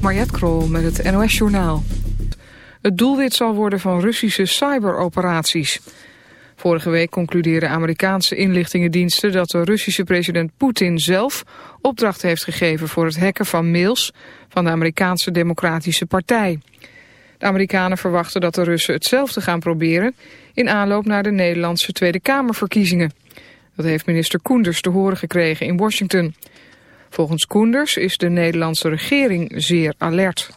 Mariette Krol met het NOS Journaal. Het doelwit zal worden van Russische cyberoperaties. Vorige week concludeerden Amerikaanse inlichtingendiensten... dat de Russische president Poetin zelf opdracht heeft gegeven... voor het hacken van mails van de Amerikaanse Democratische Partij. De Amerikanen verwachten dat de Russen hetzelfde gaan proberen... in aanloop naar de Nederlandse Tweede Kamerverkiezingen. Dat heeft minister Koenders te horen gekregen in Washington... Volgens Koenders is de Nederlandse regering zeer alert.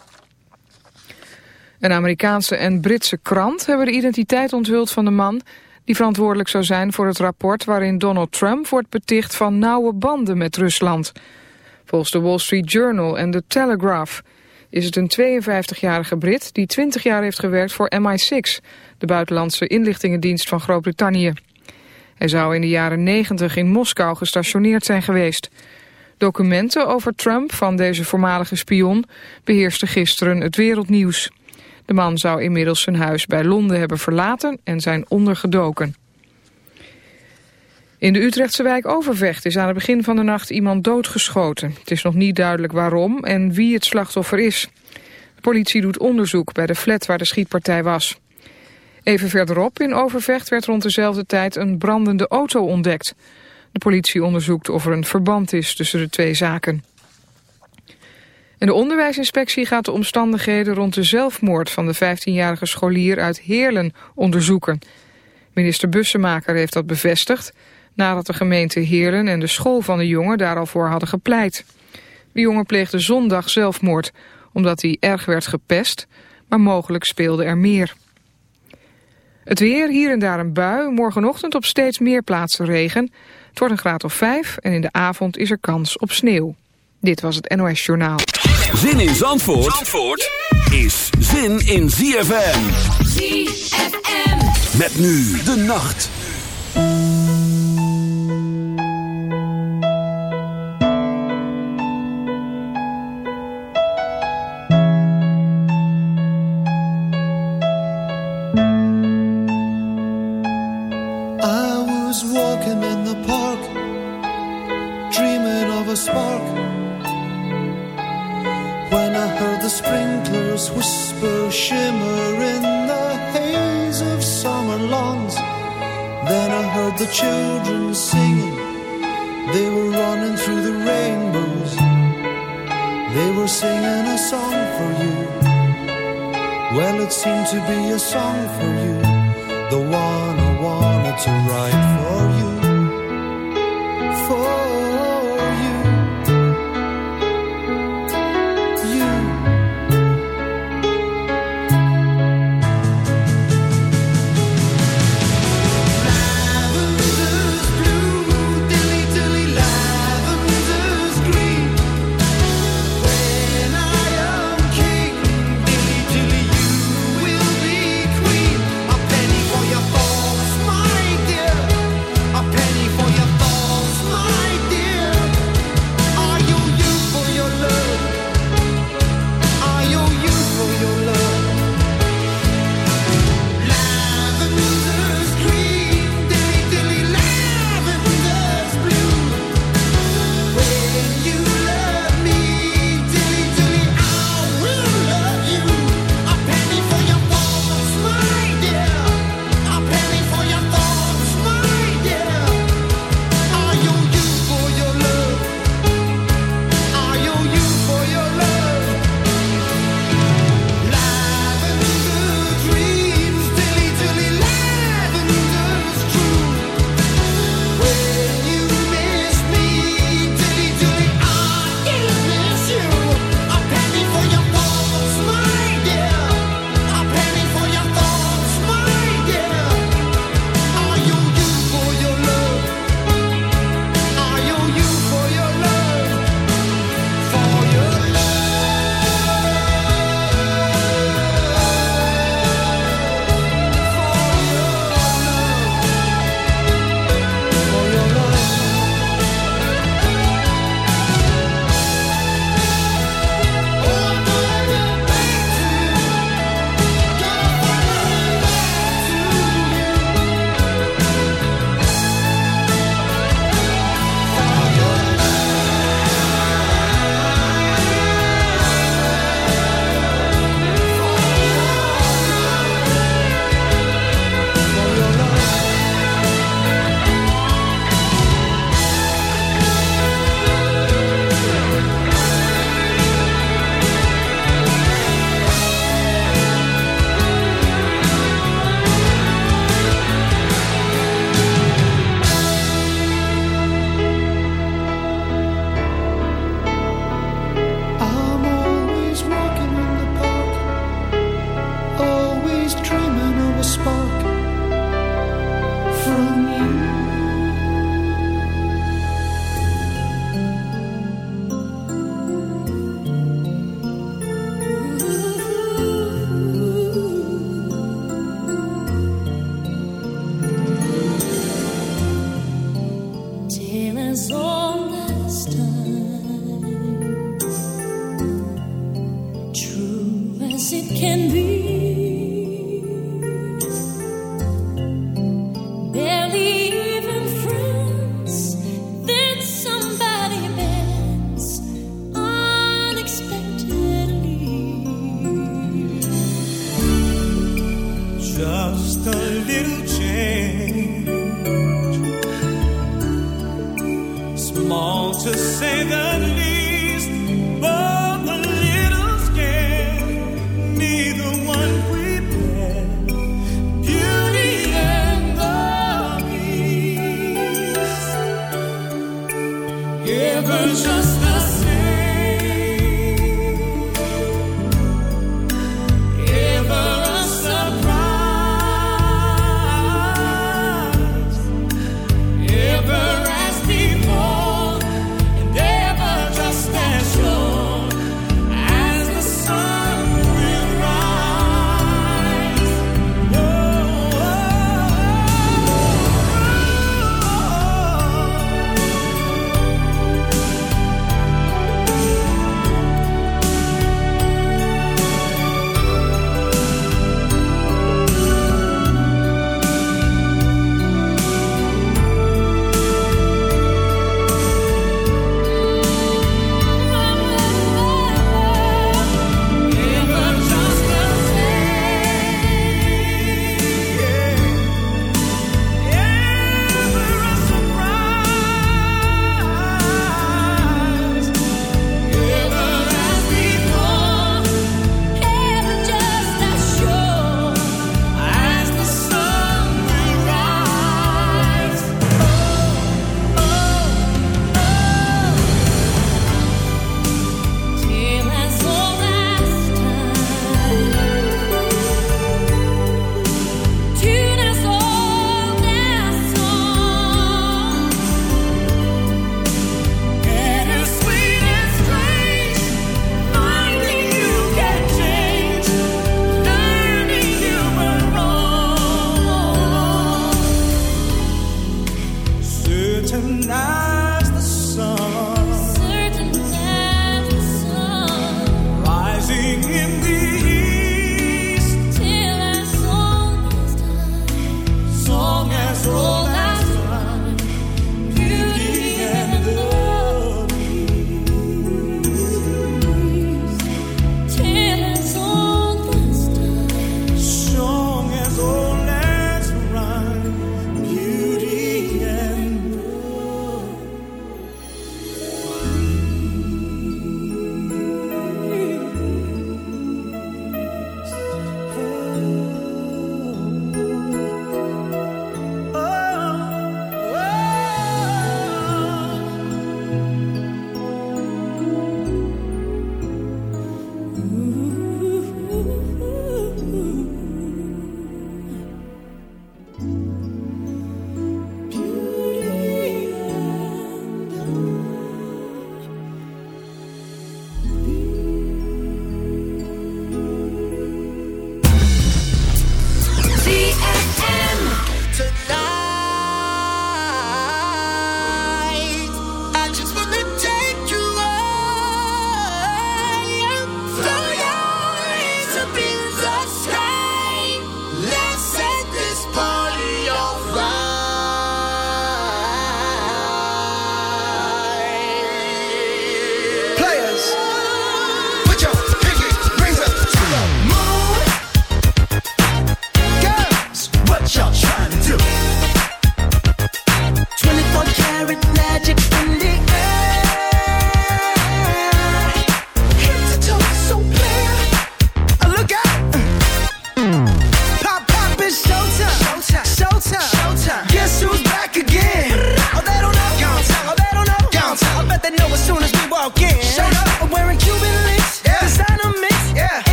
Een Amerikaanse en Britse krant hebben de identiteit onthuld van de man... die verantwoordelijk zou zijn voor het rapport waarin Donald Trump wordt beticht van nauwe banden met Rusland. Volgens de Wall Street Journal en The Telegraph is het een 52-jarige Brit die 20 jaar heeft gewerkt voor MI6, de buitenlandse inlichtingendienst van Groot-Brittannië. Hij zou in de jaren 90 in Moskou gestationeerd zijn geweest. Documenten over Trump van deze voormalige spion beheersten gisteren het wereldnieuws. De man zou inmiddels zijn huis bij Londen hebben verlaten en zijn ondergedoken. In de Utrechtse wijk Overvecht is aan het begin van de nacht iemand doodgeschoten. Het is nog niet duidelijk waarom en wie het slachtoffer is. De politie doet onderzoek bij de flat waar de schietpartij was. Even verderop in Overvecht werd rond dezelfde tijd een brandende auto ontdekt. De politie onderzoekt of er een verband is tussen de twee zaken. En de onderwijsinspectie gaat de omstandigheden rond de zelfmoord van de 15-jarige scholier uit Heerlen onderzoeken. Minister Bussemaker heeft dat bevestigd nadat de gemeente Heerlen en de school van de jongen daar al voor hadden gepleit. De jongen pleegde zondag zelfmoord omdat hij erg werd gepest, maar mogelijk speelde er meer. Het weer, hier en daar een bui, morgenochtend op steeds meer plaatsen regen. Het wordt een graad of 5 en in de avond is er kans op sneeuw. Dit was het NOS Journaal. Zin in Zandvoort, Zandvoort is zin in ZFM. ZFM. Met nu de nacht. from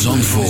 Zandvoort.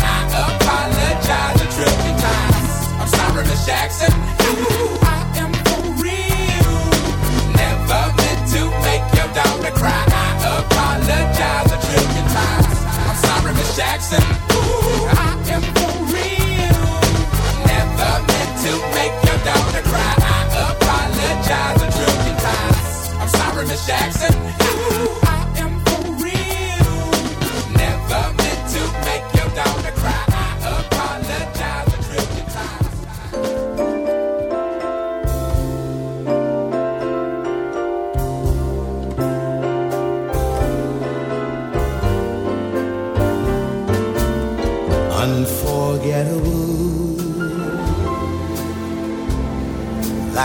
Jackson. I am for real. Never meant to make your daughter cry. I apologize a times. I'm sorry, Miss Jackson.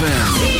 ZFM.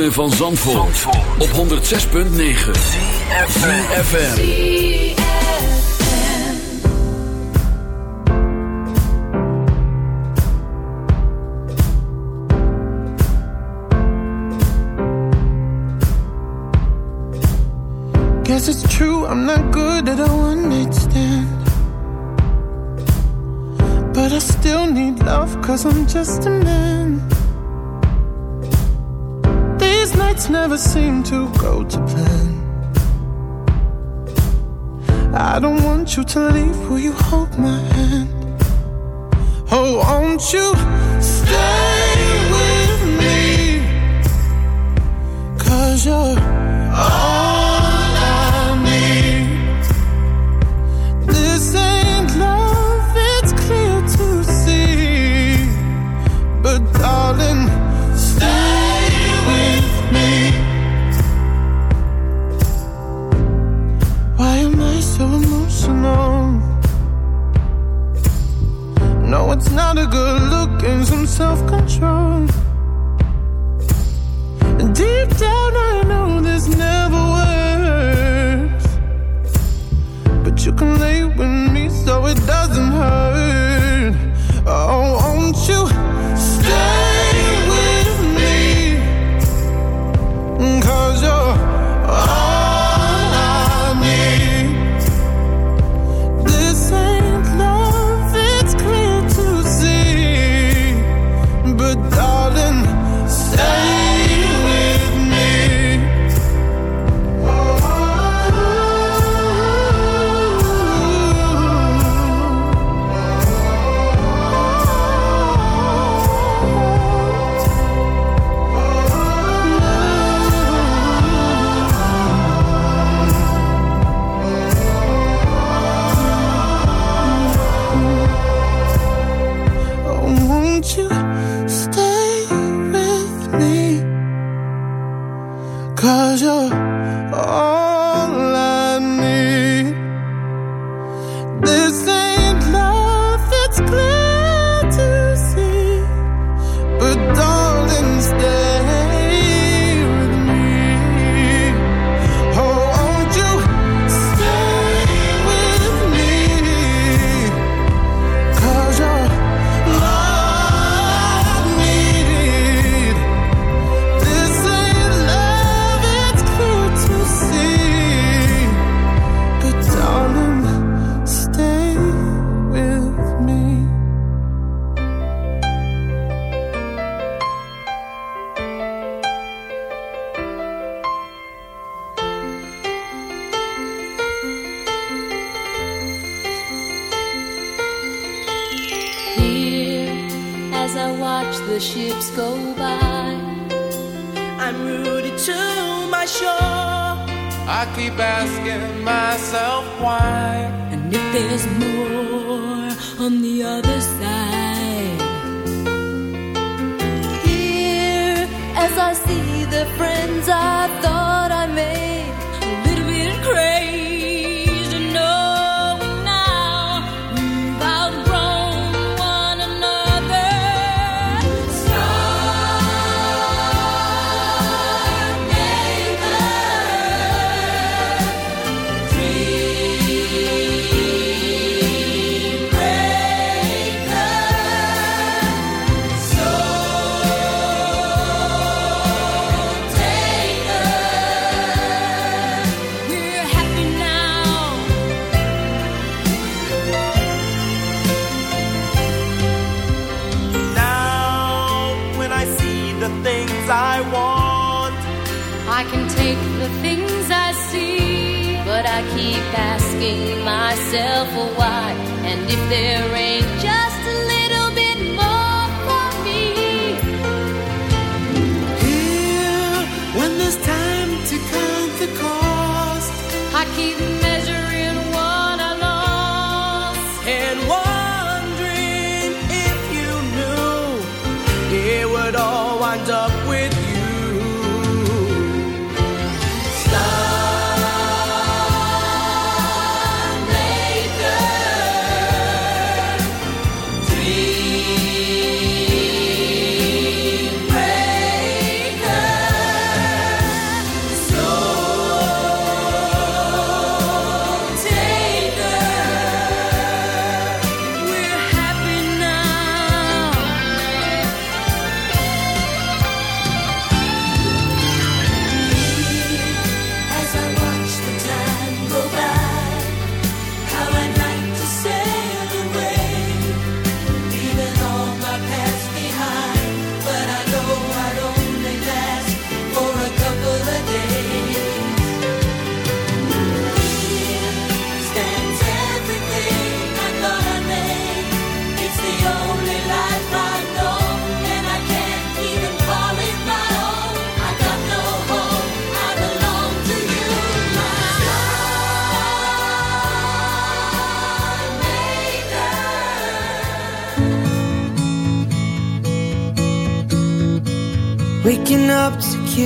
ritme van Zandvoort, Zandvoort. op 106.9 CFFM Guess it's true, I'm not good at a one But I still need love, cause I'm just a to go to plan. I don't want you to leave. Will you hold my hand? Oh, won't you?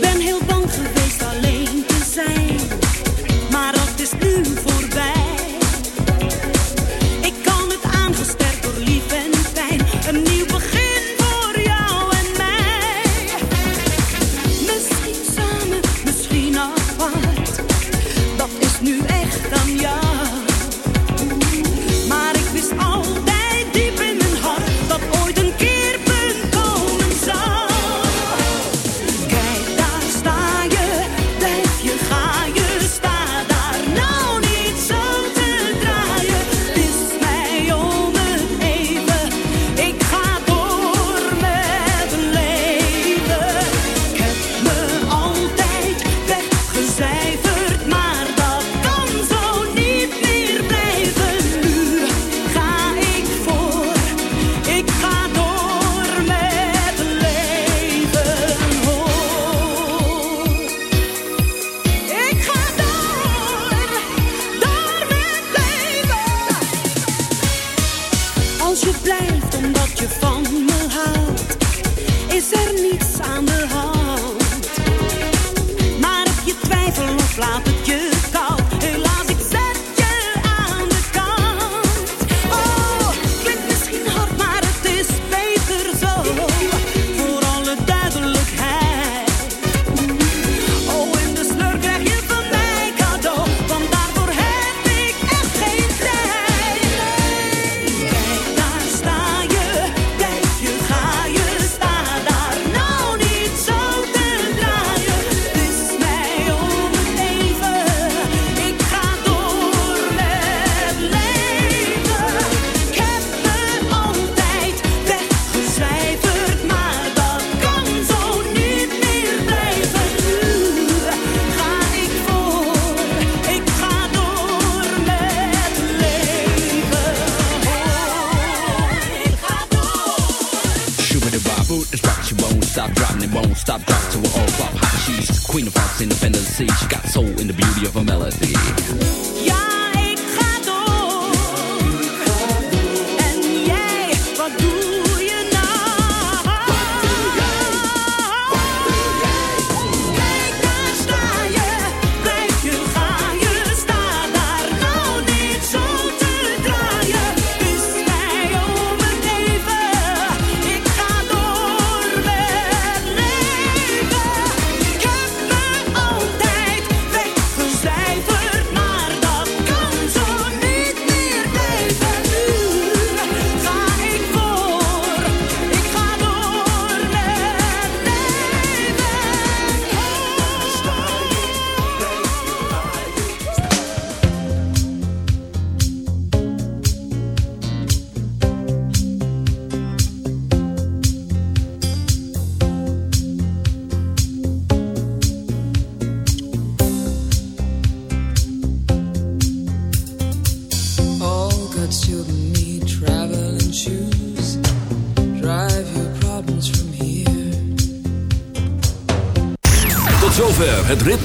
Ben heel bang of a melody.